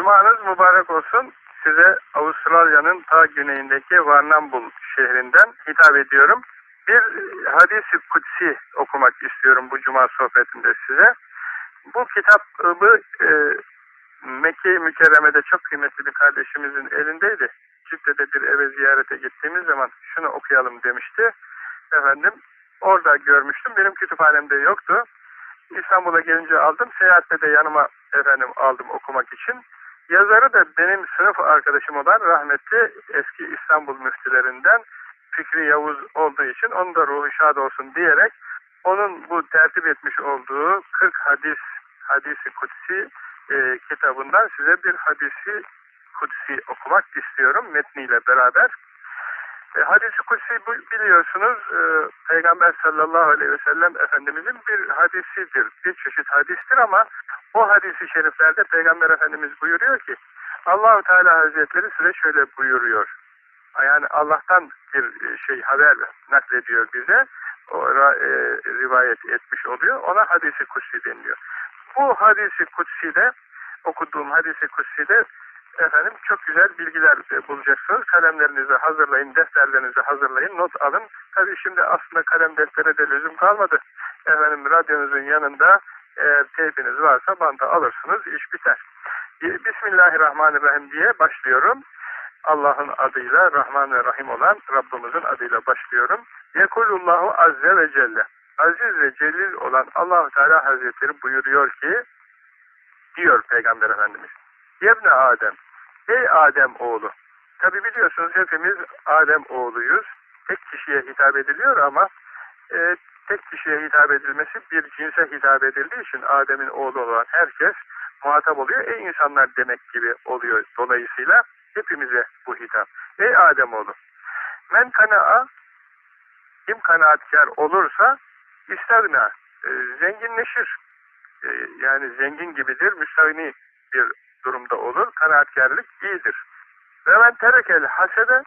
Cumanız mübarek olsun. Size Avustralya'nın ta güneyindeki Varnambul şehrinden hitap ediyorum. Bir hadis-i kutsi okumak istiyorum bu cuma sohbetinde size. Bu kitabı e, Mekke-i Mükerreme'de çok kıymetli bir kardeşimizin elindeydi. Cidde'de bir eve ziyarete gittiğimiz zaman şunu okuyalım demişti. Efendim orada görmüştüm. Benim kütüphanemde yoktu. İstanbul'a gelince aldım. Seyahatte de yanıma efendim aldım okumak için. Yazarı da benim sınıf arkadaşım olan rahmetli eski İstanbul müftülerinden Fikri Yavuz olduğu için onun da ruhu şad olsun diyerek onun bu tertip etmiş olduğu 40 hadis hadisi kutsi e, kitabından size bir hadisi kutsi okumak istiyorum metniyle beraber. E, hadisi kutsi biliyorsunuz e, Peygamber sallallahu aleyhi ve sellem Efendimizin bir hadisidir. Bir çeşit hadistir ama o hadisi şeriflerde Peygamber Efendimiz buyuruyor ki Allahu Teala Hazretleri size şöyle buyuruyor. Yani Allah'tan bir şey haber naklediyor bize. O e, rivayet etmiş oluyor. Ona hadisi kutsi deniliyor. Bu hadisi kutsi de okuduğum hadisi kutsi de efendim çok güzel bilgiler bulacaksınız. Kalemlerinizi hazırlayın, defterlerinizi hazırlayın, not alın. Tabii şimdi aslında kalem deftere de lüzum kalmadı. Efendim radyonuzun yanında eğer teypiniz varsa banta alırsınız, iş biter. Bismillahirrahmanirrahim diye başlıyorum. Allah'ın adıyla Rahman ve Rahim olan Rabbimizin adıyla başlıyorum. Yekulullahu Azze ve Celle. Aziz ve celil olan allah Teala Hazretleri buyuruyor ki diyor Peygamber Efendimiz. Yebne Adem. Ey Adem oğlu. Tabi biliyorsunuz hepimiz Adem oğluyuz. Tek kişiye hitap ediliyor ama e, tek kişiye hitap edilmesi bir cinse hitap edildiği için Adem'in oğlu olan herkes muhatap oluyor. Ey insanlar demek gibi oluyor. Dolayısıyla hepimize bu hitap. Ey Adem oğlu. Men kana'a kim kanaatkar olursa istagna e, zenginleşir. E, yani zengin gibidir, müstahni bir durumda olur. Kanaatkarlık iyidir. Ve men terekel hasede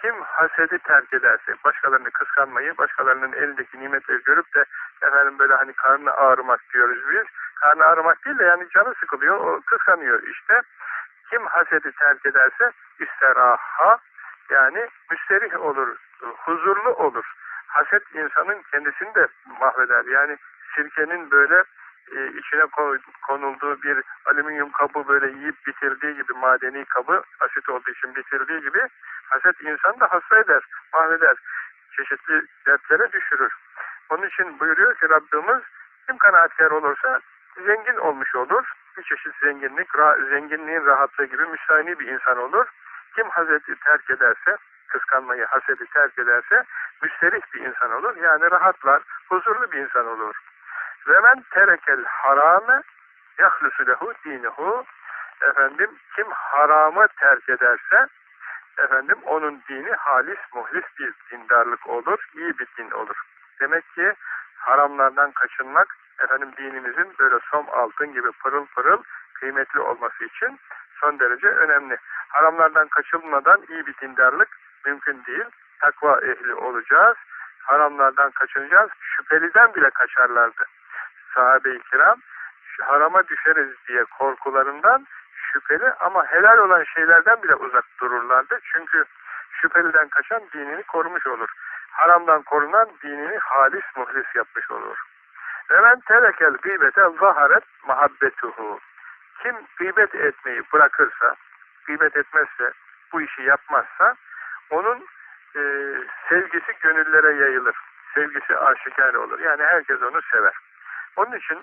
kim hasedi terk ederse, başkalarını kıskanmayı, başkalarının elindeki nimetleri görüp de efendim böyle hani karnı ağrımak diyoruz biz. Karnı ağrımak değil de yani canı sıkılıyor, o kıskanıyor işte. Kim hasedi terk ederse isteraha yani müsterih olur, huzurlu olur. Haset insanın kendisini de mahveder. Yani sirkenin böyle e, içine konulduğu bir alüminyum kabı böyle yiyip bitirdiği gibi madeni kabı asit olduğu için bitirdiği gibi haset insan da hasta eder, mahveder. Çeşitli dertlere düşürür. Onun için buyuruyor ki Rabbimiz kim kanaatkar olursa zengin olmuş olur. Bir çeşit zenginlik, ra zenginliğin rahatlığı gibi müstahni bir insan olur. Kim hazreti terk ederse, kıskanmayı, hasedi terk ederse müsterih bir insan olur. Yani rahatlar, huzurlu bir insan olur. Ve men terekel harame yahlusu lehu dinehu efendim kim haramı terk ederse efendim onun dini halis muhlis bir dindarlık olur, iyi bir din olur. Demek ki haramlardan kaçınmak efendim dinimizin böyle som altın gibi pırıl pırıl kıymetli olması için son derece önemli. Haramlardan kaçılmadan iyi bir dindarlık mümkün değil. Takva ehli olacağız. Haramlardan kaçınacağız. Şüpheliden bile kaçarlardı sahabe-i kiram harama düşeriz diye korkularından şüpheli ama helal olan şeylerden bile uzak dururlardı. Çünkü şüpheliden kaçan dinini korumuş olur. Haramdan korunan dinini halis muhlis yapmış olur. Ve men terekel gıybete zaharet muhabbetuhu. Kim gıybet etmeyi bırakırsa, gıybet etmezse, bu işi yapmazsa, onun e, sevgisi gönüllere yayılır. Sevgisi aşikar olur. Yani herkes onu sever. Onun için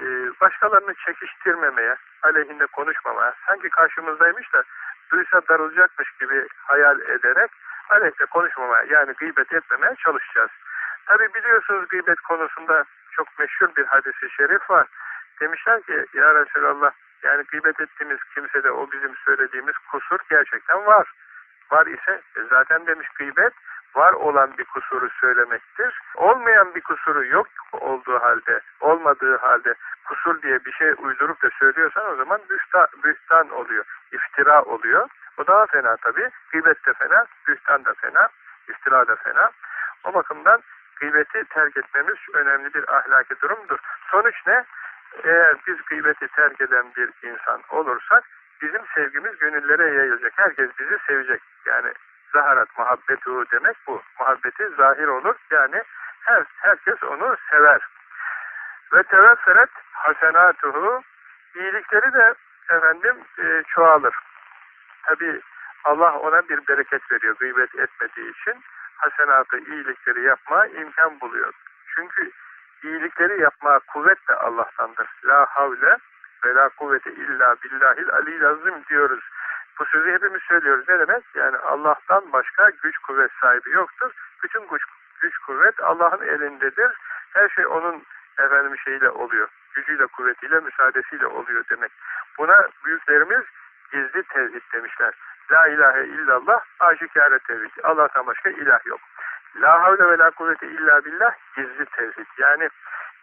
e, başkalarını çekiştirmemeye, aleyhinde konuşmamaya, sanki karşımızdaymış da duysa darılacakmış gibi hayal ederek aleyhte konuşmamaya, yani gıybet etmemeye çalışacağız. Tabi biliyorsunuz gıybet konusunda çok meşhur bir hadisi şerif var. Demişler ki ya Resulallah yani gıybet ettiğimiz kimsede o bizim söylediğimiz kusur gerçekten var. Var ise e, zaten demiş gıybet var olan bir kusuru söylemektir. Olmayan bir kusuru yok olduğu halde, olmadığı halde kusur diye bir şey uydurup da söylüyorsan o zaman bühtan, oluyor, iftira oluyor. O daha fena tabi. Gıybet de fena, bühtan da fena, iftira da fena. O bakımdan gıybeti terk etmemiz önemli bir ahlaki durumdur. Sonuç ne? eğer biz gıybeti terk eden bir insan olursak bizim sevgimiz gönüllere yayılacak. Herkes bizi sevecek. Yani zaharat muhabbetu demek bu. Muhabbeti zahir olur. Yani her, herkes onu sever. Ve tevefferet hasenatuhu iyilikleri de efendim e, çoğalır. Tabi Allah ona bir bereket veriyor gıybet etmediği için hasenatı iyilikleri yapma imkan buluyor. Çünkü iyilikleri yapmaya kuvvet de Allah'tandır. La havle ve la kuvvete illa billahil aliyyil azim diyoruz. Bu sözü hepimiz söylüyoruz. Ne demek? Yani Allah'tan başka güç kuvvet sahibi yoktur. Bütün güç, güç kuvvet Allah'ın elindedir. Her şey onun efendim şeyle oluyor. Gücüyle, kuvvetiyle, müsaadesiyle oluyor demek. Buna büyüklerimiz gizli tevhid demişler. La ilahe illallah aşikare tevhid. Allah'tan başka ilah yok. La havle ve la kuvvete illa billah gizli tevhid. Yani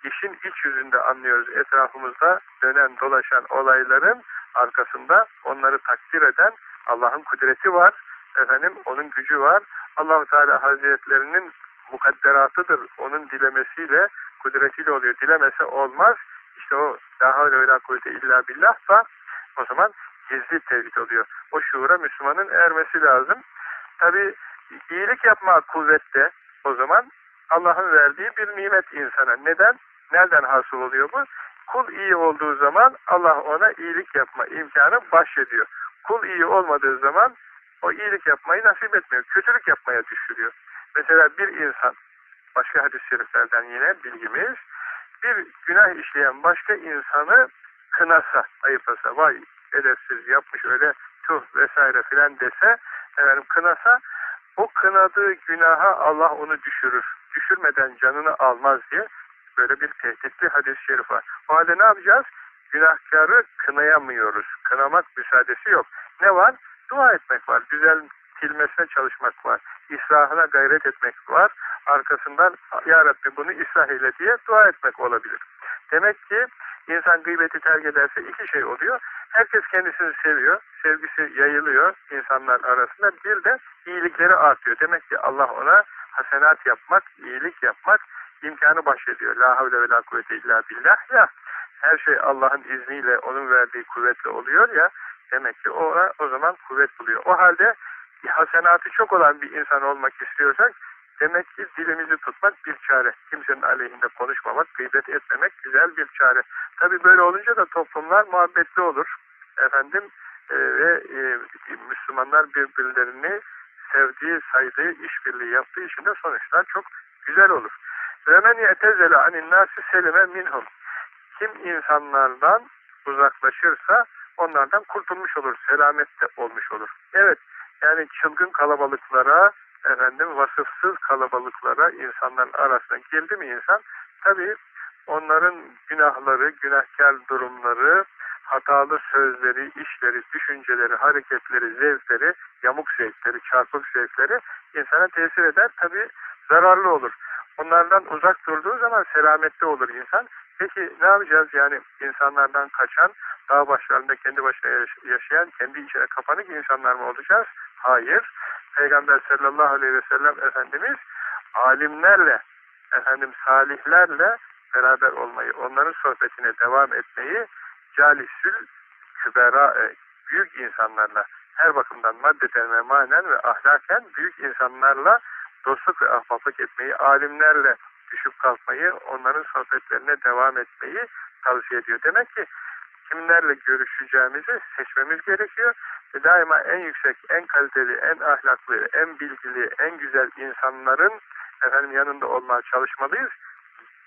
işin iç yüzünde anlıyoruz etrafımızda dönen dolaşan olayların arkasında onları takdir eden Allah'ın kudreti var. Efendim onun gücü var. Allahu Teala Hazretlerinin mukadderatıdır. Onun dilemesiyle kudretiyle oluyor. Dilemese olmaz. İşte o la havle ve la kuvvete illa billah da o zaman gizli tevhid oluyor. O şuura Müslümanın ermesi lazım. Tabi iyilik yapma kuvvette o zaman Allah'ın verdiği bir nimet insana. Neden? Nereden hasıl oluyor bu? Kul iyi olduğu zaman Allah ona iyilik yapma imkanı bahşediyor. Kul iyi olmadığı zaman o iyilik yapmayı nasip etmiyor. Kötülük yapmaya düşürüyor. Mesela bir insan, başka hadis-i şeriflerden yine bilgimiz, bir günah işleyen başka insanı kınasa, ayıplasa, vay edepsiz yapmış öyle tuh vesaire filan dese, efendim kınasa, o kınadığı günaha Allah onu düşürür. Düşürmeden canını almaz diye böyle bir tehditli hadis-i şerif var. O halde ne yapacağız? Günahkarı kınayamıyoruz. Kınamak müsaadesi yok. Ne var? Dua etmek var. Düzeltilmesine çalışmak var. İslahına gayret etmek var. Arkasından Ya Rabbi bunu ıslah eyle diye dua etmek olabilir. Demek ki insan gıybeti terk ederse iki şey oluyor. Herkes kendisini seviyor. Sevgisi yayılıyor insanlar arasında. Bir de iyilikleri artıyor. Demek ki Allah ona hasenat yapmak, iyilik yapmak imkanı bahşediyor. La havle ve la kuvvete illa billah ya. Her şey Allah'ın izniyle, onun verdiği kuvvetle oluyor ya. Demek ki ona o zaman kuvvet buluyor. O halde hasenatı çok olan bir insan olmak istiyorsak demek ki dilimizi tutmak bir çare. Kimsenin aleyhinde konuşmamak, gıybet etmemek güzel bir çare. Tabi böyle olunca da toplumlar muhabbetli olur. Efendim e, ve e, Müslümanlar birbirlerini sevdiği, saydığı, işbirliği yaptığı için de sonuçlar çok güzel olur. Ve men yetezele anin nasi selime minhum. Kim insanlardan uzaklaşırsa onlardan kurtulmuş olur, selamette olmuş olur. Evet, yani çılgın kalabalıklara, efendim vasıfsız kalabalıklara insanların arasına girdi mi insan? Tabii onların günahları, günahkar durumları, hatalı sözleri, işleri, düşünceleri, hareketleri, zevkleri, yamuk zevkleri, çarpık zevkleri insana tesir eder. Tabii zararlı olur. Onlardan uzak durduğu zaman selamette olur insan. Peki ne yapacağız yani insanlardan kaçan, dağ başlarında kendi başına yaşayan, kendi içine kapanık insanlar mı olacağız? Hayır. Peygamber sallallahu aleyhi ve sellem Efendimiz alimlerle, efendim salihlerle beraber olmayı, onların sohbetine devam etmeyi, calisül kübera, e, büyük insanlarla, her bakımdan maddeten ve manen ve ahlaken büyük insanlarla dostluk ve ahbaplık etmeyi, alimlerle düşüp kalkmayı, onların sohbetlerine devam etmeyi tavsiye ediyor. Demek ki kimlerle görüşeceğimizi seçmemiz gerekiyor. Ve daima en yüksek, en kaliteli, en ahlaklı, en bilgili, en güzel insanların efendim yanında olmaya çalışmalıyız.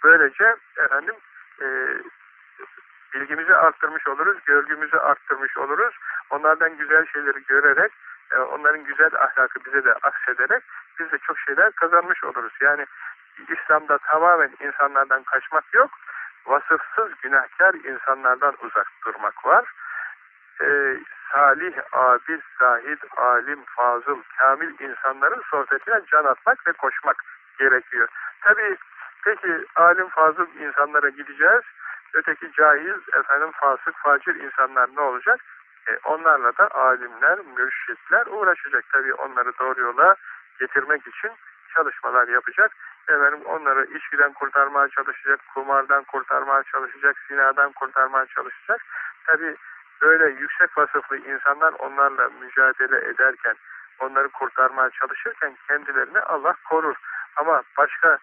Böylece efendim e, bilgimizi arttırmış oluruz, görgümüzü arttırmış oluruz. Onlardan güzel şeyleri görerek, e, onların güzel ahlakı bize de aksederek biz de çok şeyler kazanmış oluruz. Yani İslam'da tamamen insanlardan kaçmak yok, vasıfsız günahkar insanlardan uzak durmak var. Ee, salih, abid, zahid, alim, fazıl, kamil insanların sohbetine can atmak ve koşmak gerekiyor. Tabi peki alim, fazıl insanlara gideceğiz. Öteki cahil, efendim fasık, facir insanlar ne olacak? E, onlarla da alimler, mürşitler uğraşacak. Tabi onları doğru yola getirmek için çalışmalar yapacak. efendim onları içkiden kurtarmaya çalışacak, kumardan kurtarmaya çalışacak, zinadan kurtarmaya çalışacak. Tabi böyle yüksek vasıflı insanlar onlarla mücadele ederken, onları kurtarmaya çalışırken kendilerini Allah korur. Ama başka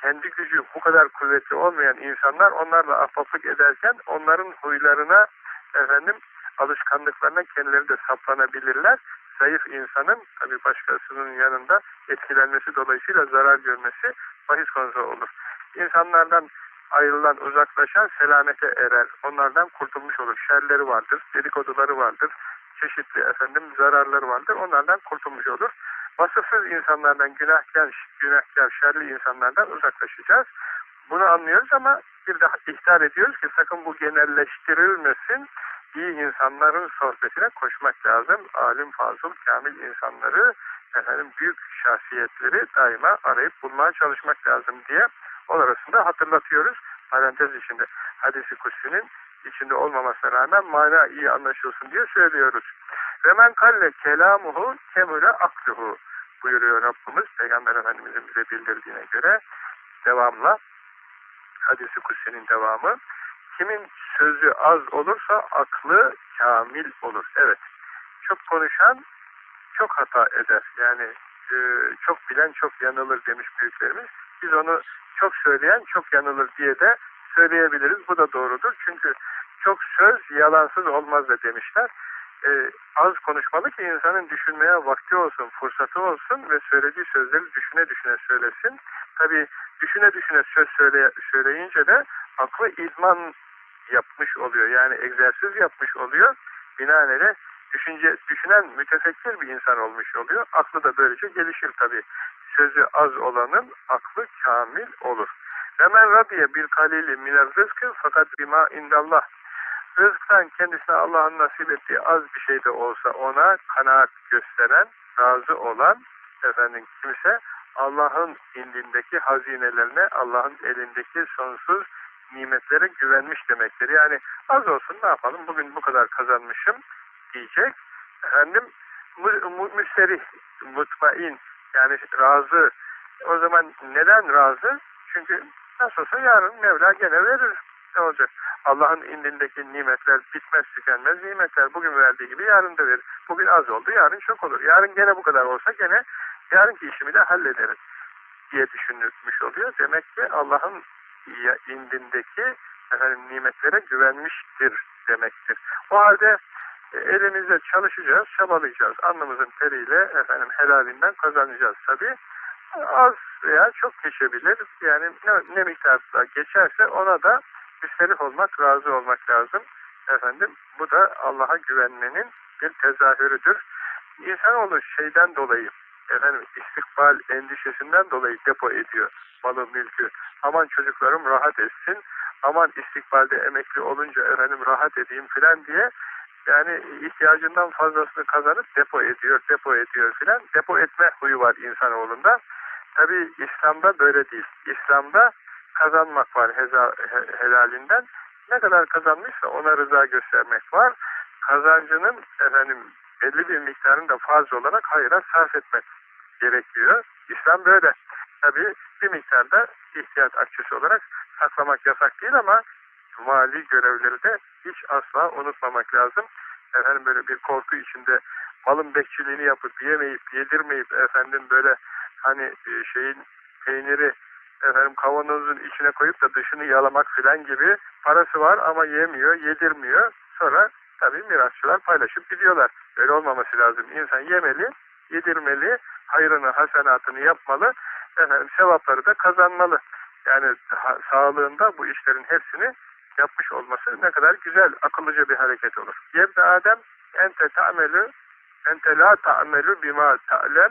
kendi gücü bu kadar kuvvetli olmayan insanlar onlarla ahbaplık ederken onların huylarına efendim alışkanlıklarına kendileri de saplanabilirler. Zayıf insanın tabi başkasının yanında etkilenmesi dolayısıyla zarar görmesi bahis konusu olur. İnsanlardan ayrılan, uzaklaşan selamete erer. Onlardan kurtulmuş olur. Şerleri vardır, dedikoduları vardır, çeşitli efendim zararları vardır. Onlardan kurtulmuş olur. Vasıfsız insanlardan, günahkar, günahkar, şerli insanlardan uzaklaşacağız. Bunu anlıyoruz ama bir daha ihtar ediyoruz ki sakın bu genelleştirilmesin. İyi insanların sohbetine koşmak lazım. Alim, fazıl, kamil insanları, efendim büyük şahsiyetleri daima arayıp bulmaya çalışmak lazım diye o arasında hatırlatıyoruz. Parantez içinde hadisi kutsinin içinde olmamasına rağmen mana iyi anlaşılsın diye söylüyoruz. Ve men kalle kelamuhu kemüle akluhu buyuruyor Rabbimiz Peygamber Efendimizin bize bildirdiğine göre devamla hadisi kutsinin devamı kimin sözü az olursa aklı kamil olur. Evet. Çok konuşan çok hata eder. Yani e, çok bilen çok yanılır demiş büyüklerimiz. Biz onu çok söyleyen çok yanılır diye de söyleyebiliriz. Bu da doğrudur. Çünkü çok söz yalansız olmaz da demişler. Ee, az konuşmalı ki insanın düşünmeye vakti olsun, fırsatı olsun ve söylediği sözleri düşüne düşüne söylesin. Tabi düşüne düşüne söz söyle, söyleyince de aklı idman yapmış oluyor. Yani egzersiz yapmış oluyor. Binaenaleyh düşünce, düşünen mütefekkir bir insan olmuş oluyor. Aklı da böylece gelişir tabi. Sözü az olanın aklı kamil olur. Ve men radiye bil kalili minel rızkı fakat bima indallah. Rızktan kendisine Allah'ın nasip ettiği az bir şey de olsa ona kanaat gösteren, razı olan efendim kimse Allah'ın indindeki hazinelerine, Allah'ın elindeki sonsuz nimetlere güvenmiş demektir. Yani az olsun ne yapalım bugün bu kadar kazanmışım diyecek. Efendim mü, mü, müsterih, mutmain yani razı. O zaman neden razı? Çünkü nasıl olsa yarın Mevla gene verir. Ne olacak? Allah'ın indindeki nimetler bitmez tükenmez nimetler. Bugün verdiği gibi yarın da verir. Bugün az oldu, yarın çok olur. Yarın gene bu kadar olsa gene yarınki işimi de hallederiz diye düşünülmüş oluyor. Demek ki Allah'ın indindeki efendim, nimetlere güvenmiştir demektir. O halde e, elimizde çalışacağız, çabalayacağız. Alnımızın teriyle efendim helalinden kazanacağız tabii az veya çok geçebilir. Yani ne, ne miktarda geçerse ona da müsterih olmak, razı olmak lazım. Efendim bu da Allah'a güvenmenin bir tezahürüdür. İnsanoğlu şeyden dolayı efendim istikbal endişesinden dolayı depo ediyor malı mülkü. Aman çocuklarım rahat etsin. Aman istikbalde emekli olunca efendim rahat edeyim filan diye yani ihtiyacından fazlasını kazanıp depo ediyor, depo ediyor filan. Depo etme huyu var insanoğlunda. Tabi İslam'da böyle değil. İslam'da kazanmak var heza, he, helalinden. Ne kadar kazanmışsa ona rıza göstermek var. Kazancının efendim belli bir miktarını da fazla olarak hayra sarf etmek gerekiyor. İslam böyle. Tabi bir miktarda ihtiyat akçesi olarak saklamak yasak değil ama mali görevleri de hiç asla unutmamak lazım. Efendim böyle bir korku içinde malın bekçiliğini yapıp yemeyip yedirmeyip efendim böyle hani e, şeyin peyniri efendim kavanozun içine koyup da dışını yalamak filan gibi parası var ama yemiyor, yedirmiyor. Sonra tabii mirasçılar paylaşıp gidiyorlar. Böyle olmaması lazım. İnsan yemeli, yedirmeli, hayrını, hasenatını yapmalı, efendim sevapları da kazanmalı. Yani sağlığında bu işlerin hepsini yapmış olması ne kadar güzel, akıllıca bir hareket olur. Yebne Adem ente ta'melü ente la ta'melü bima ta'lem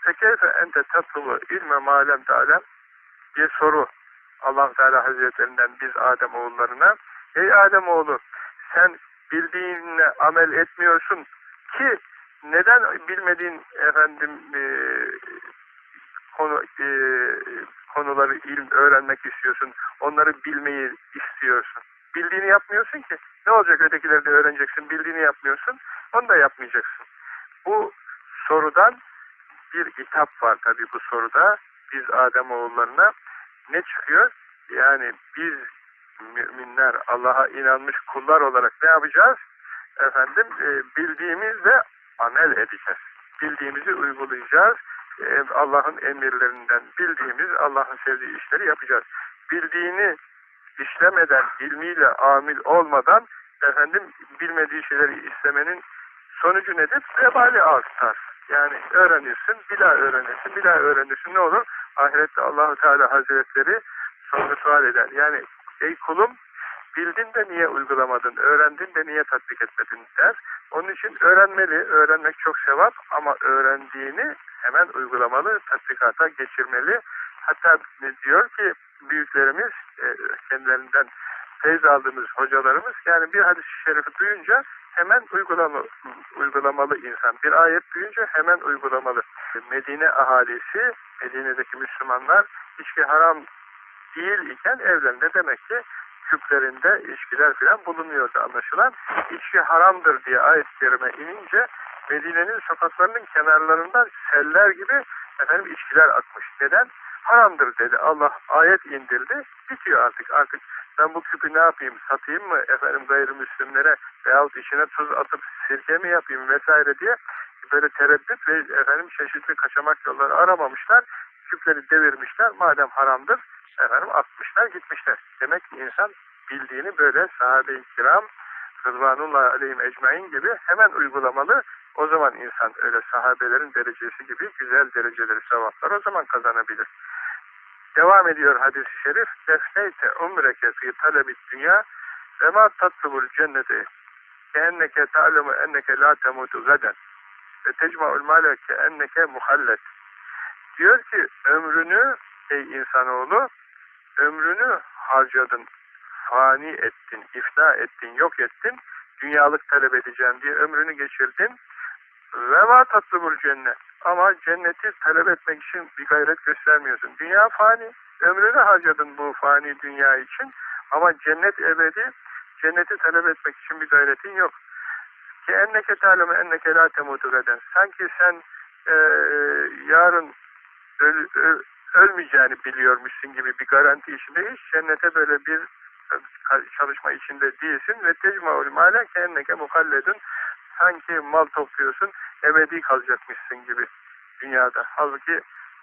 fekeyfe ente tatlıvı ilme malem ta'lem bir soru allah Teala Hazretlerinden biz Adem oğullarına ey Adem oğlu sen bildiğinle amel etmiyorsun ki neden bilmediğin efendim e, konu e, konuları ilim öğrenmek istiyorsun. Onları bilmeyi istiyorsun. Bildiğini yapmıyorsun ki. Ne olacak ötekileri de öğreneceksin. Bildiğini yapmıyorsun. Onu da yapmayacaksın. Bu sorudan bir kitap var tabi bu soruda. biz Adem oğullarına ne çıkıyor? Yani biz müminler Allah'a inanmış kullar olarak ne yapacağız? Efendim e, bildiğimizle amel edeceğiz. Bildiğimizi uygulayacağız. Allah'ın emirlerinden bildiğimiz Allah'ın sevdiği işleri yapacağız. Bildiğini işlemeden, ilmiyle amil olmadan efendim bilmediği şeyleri istemenin sonucu nedir? Vebali artar. Yani öğrenirsin, daha öğrenirsin, daha öğrenirsin. Ne olur? Ahirette Allahu Teala Hazretleri sonra sual eder. Yani ey kulum bildin de niye uygulamadın, öğrendin de niye tatbik etmedin der. Onun için öğrenmeli, öğrenmek çok sevap ama öğrendiğini hemen uygulamalı, tatbikata geçirmeli. Hatta diyor ki büyüklerimiz, e, kendilerinden teyz aldığımız hocalarımız, yani bir hadis-i şerifi duyunca hemen uygulama, uygulamalı insan. Bir ayet duyunca hemen uygulamalı. Medine ahalisi, Medine'deki Müslümanlar içki haram değil iken evlerinde demek ki küplerinde içkiler filan bulunuyordu anlaşılan. İçki haramdır diye ayet-i inince Medine'nin sokaklarının kenarlarından seller gibi efendim içkiler akmış. Neden? Haramdır dedi. Allah ayet indirdi. Bitiyor artık. Artık ben bu küpü ne yapayım? Satayım mı efendim gayrimüslimlere veyahut içine tuz atıp sirke mi yapayım vesaire diye böyle tereddüt ve efendim çeşitli kaçamak yolları aramamışlar. Küpleri devirmişler. Madem haramdır efendim atmışlar gitmişler. Demek ki insan bildiğini böyle sahabe-i kiram Rızvanullah aleyhim ecmain gibi hemen uygulamalı. O zaman insan öyle sahabelerin derecesi gibi güzel dereceleri, sevaplar o zaman kazanabilir. Devam ediyor hadis-i şerif. Defneyte umreke fi talebit dünya ve ma tatlubul cenneti ke enneke ta'lemu enneke la temutu gaden ve tecma'ul male ke enneke muhallet. Diyor ki ömrünü ey insanoğlu ömrünü harcadın, fani ettin, ifna ettin, yok ettin, dünyalık talep edeceğim diye ömrünü geçirdin. Ve ma tatlubul cennet. Ama cenneti talep etmek için bir gayret göstermiyorsun. Dünya fani. Ömrünü harcadın bu fani dünya için. Ama cennet ebedi. Cenneti talep etmek için bir gayretin yok. Ki enneke taleme enneke la temutu. Sanki sen e, yarın öl, öl, ölmeyeceğini biliyormuşsun gibi bir garanti içinde hiç cennete böyle bir çalışma içinde değilsin ve tecmaul male kendine muhalledin sanki mal topluyorsun ebedi kalacakmışsın gibi dünyada. Halbuki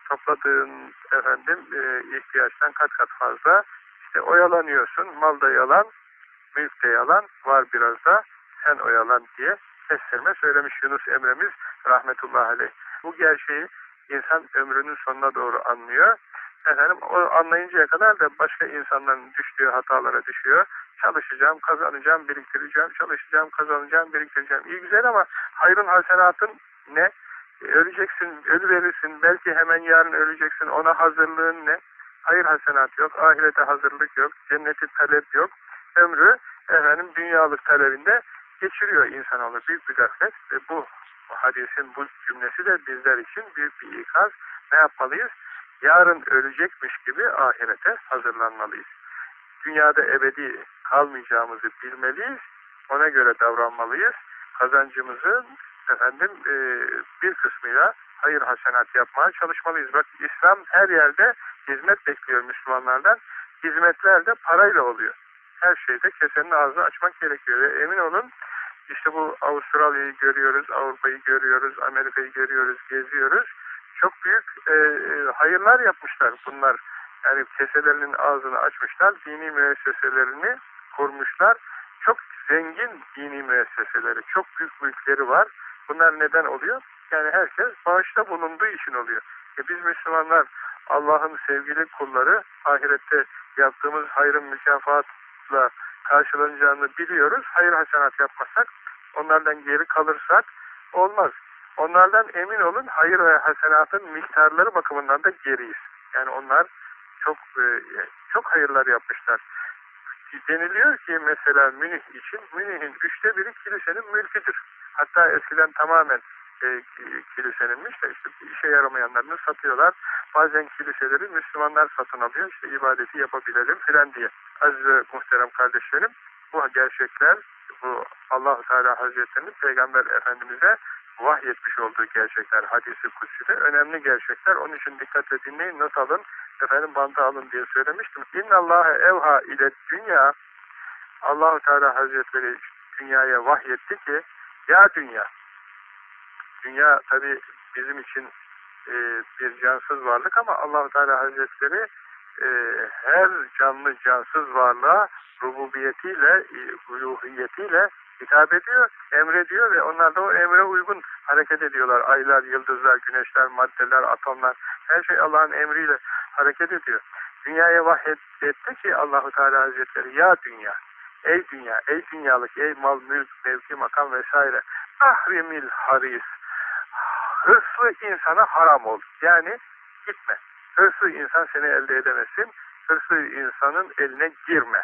topladığın efendim e, ihtiyaçtan kat kat fazla işte oyalanıyorsun mal da yalan mülk de yalan var biraz da sen oyalan diye kestirme söylemiş Yunus Emre'miz rahmetullahi aleyh. Bu gerçeği insan ömrünün sonuna doğru anlıyor. Efendim o anlayıncaya kadar da başka insanların düştüğü hatalara düşüyor. Çalışacağım, kazanacağım, biriktireceğim, çalışacağım, kazanacağım, biriktireceğim. İyi güzel ama hayrın hasenatın ne? E, öleceksin, ölü verirsin, belki hemen yarın öleceksin, ona hazırlığın ne? Hayır hasenat yok, ahirete hazırlık yok, cenneti talep yok. Ömrü efendim dünyalık talebinde geçiriyor insanoğlu büyük bir gaflet ve bu hadisin bu cümlesi de bizler için büyük bir ikaz. Ne yapmalıyız? Yarın ölecekmiş gibi ahirete hazırlanmalıyız. Dünyada ebedi kalmayacağımızı bilmeliyiz. Ona göre davranmalıyız. Kazancımızın efendim e, bir kısmıyla hayır hasenat yapmaya çalışmalıyız. Bak İslam her yerde hizmet bekliyor Müslümanlardan. Hizmetler de parayla oluyor. Her şeyde kesenin ağzını açmak gerekiyor. Ve emin olun işte bu Avustralya'yı görüyoruz, Avrupa'yı görüyoruz, Amerika'yı görüyoruz, geziyoruz. Çok büyük e, e, hayırlar yapmışlar bunlar. Yani keselerinin ağzını açmışlar, dini müesseselerini kurmuşlar. Çok zengin dini müesseseleri, çok büyük mülkleri var. Bunlar neden oluyor? Yani herkes bağışta bulunduğu için oluyor. E biz Müslümanlar Allah'ın sevgili kulları ahirette yaptığımız hayrın mükafatla karşılanacağını biliyoruz. Hayır hasenat yapmasak, onlardan geri kalırsak olmaz. Onlardan emin olun hayır ve hasenatın miktarları bakımından da geriyiz. Yani onlar çok e, çok hayırlar yapmışlar. Deniliyor ki mesela Münih için Münih'in üçte biri kilisenin mülküdür. Hatta eskiden tamamen e, kiliseninmiş de işte işe yaramayanlarını satıyorlar. Bazen kiliseleri Müslümanlar satın alıyor. İşte ibadeti yapabilelim filan diye. Aziz ve muhterem kardeşlerim bu gerçekler bu Allahu Teala Hazretlerinin Peygamber Efendimiz'e vahyetmiş olduğu gerçekler hadisi kutside önemli gerçekler. Onun için dikkatle dinleyin, not alın, efendim bantı alın diye söylemiştim. İnna Allahe evha ile dünya Allahu Teala Hazretleri dünyaya vahyetti ki ya dünya dünya tabi bizim için e, bir cansız varlık ama Allahu Teala Hazretleri e, her canlı cansız varlığa rububiyetiyle, e, uluhiyetiyle hitap ediyor, emrediyor ve onlar da o emre uygun hareket ediyorlar. Aylar, yıldızlar, güneşler, maddeler, atomlar her şey Allah'ın emriyle hareket ediyor. Dünyaya vahyetti ki Allahu Teala Hazretleri ya dünya, ey dünya, ey dünyalık, ey mal, mülk, mevki, makam vesaire ahrimil haris hırslı insana haram ol. Yani gitme. Hırslı insan seni elde edemesin. Hırslı insanın eline girme.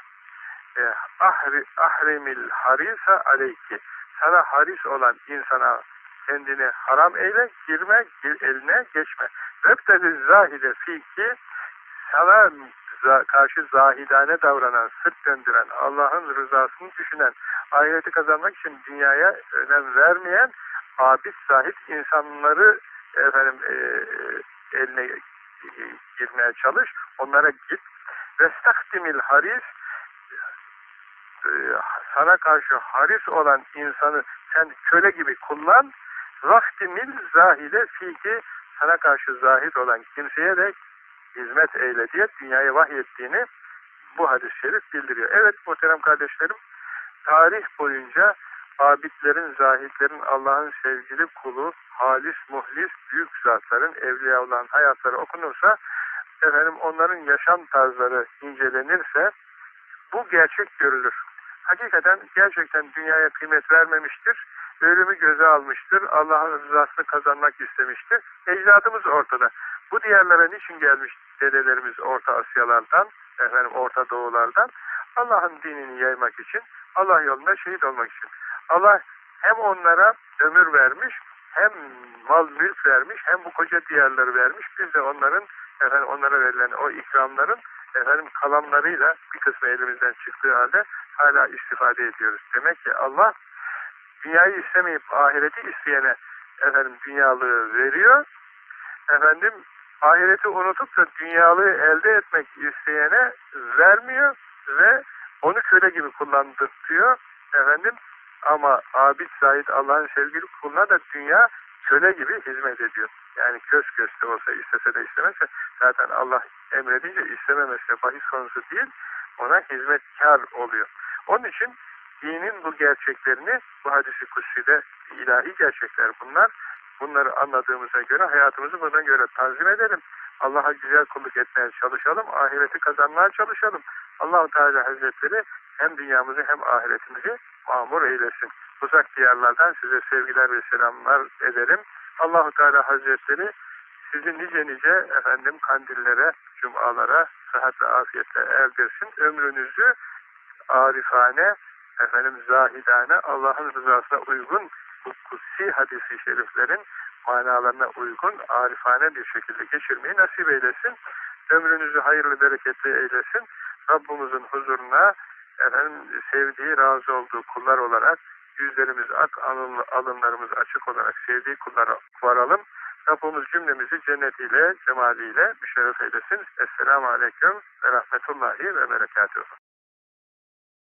E, ahri, ahrimil harisa aleyki. Sana haris olan insana kendini haram eyle, girme, gir, eline geçme. Vebteli zahide fiki sana karşı zahidane davranan, sırt döndüren, Allah'ın rızasını düşünen, ahireti kazanmak için dünyaya önem vermeyen, abid sahip insanları efendim e, eline e, girmeye çalış, onlara git. Vestakdimil haris e, sana karşı haris olan insanı sen köle gibi kullan. Vaktimil zahide fiki sana karşı zahid olan kimseye de hizmet eyle diye dünyaya vahyettiğini bu hadis-i şerif bildiriyor. Evet muhterem kardeşlerim, tarih boyunca abidlerin, zahitlerin, Allah'ın sevgili kulu, halis, muhlis, büyük zatların, evliya olan hayatları okunursa, efendim onların yaşam tarzları incelenirse, bu gerçek görülür. Hakikaten gerçekten dünyaya kıymet vermemiştir, ölümü göze almıştır, Allah'ın rızasını kazanmak istemiştir. Ecdadımız ortada. Bu diyarlara niçin gelmiş dedelerimiz Orta Asyalardan, efendim Orta Doğulardan? Allah'ın dinini yaymak için, Allah yolunda şehit olmak için. Allah hem onlara ömür vermiş, hem mal mülk vermiş, hem bu koca diyarları vermiş. Biz de onların, efendim onlara verilen o ikramların efendim kalanlarıyla bir kısmı elimizden çıktığı halde hala istifade ediyoruz. Demek ki Allah dünyayı istemeyip ahireti isteyene efendim dünyalığı veriyor. Efendim ahireti unutup da dünyalığı elde etmek isteyene vermiyor ve onu köle gibi kullandırtıyor. Efendim ama abid zahid Allah'ın sevgili kuluna da dünya köle gibi hizmet ediyor. Yani köz de olsa istese de istemezse zaten Allah emredince istememesi bahis konusu değil ona hizmetkar oluyor. Onun için dinin bu gerçeklerini bu hadisi kutside ilahi gerçekler bunlar. Bunları anladığımıza göre hayatımızı buna göre tanzim edelim. Allah'a güzel kulluk etmeye çalışalım. Ahireti kazanmaya çalışalım. Allahu Teala Hazretleri hem dünyamızı hem ahiretimizi mamur eylesin. Uzak diyarlardan size sevgiler ve selamlar ederim. Allahu Teala Hazretleri sizi nice nice efendim kandillere, cumalara sıhhat ve afiyetle erdirsin. Ömrünüzü arifane, efendim zahidane, Allah'ın rızasına uygun bu kutsi hadisi şeriflerin manalarına uygun, arifane bir şekilde geçirmeyi nasip eylesin. Ömrünüzü hayırlı, bereketli eylesin. Rabbimizin huzuruna efendim sevdiği, razı olduğu kullar olarak yüzlerimiz ak, alınlarımız açık olarak sevdiği kullara varalım. Rabbimiz cümlemizi cennetiyle, cemaliyle müşerref eylesin. Esselamu Aleyküm ve Rahmetullahi ve Berekatuhu.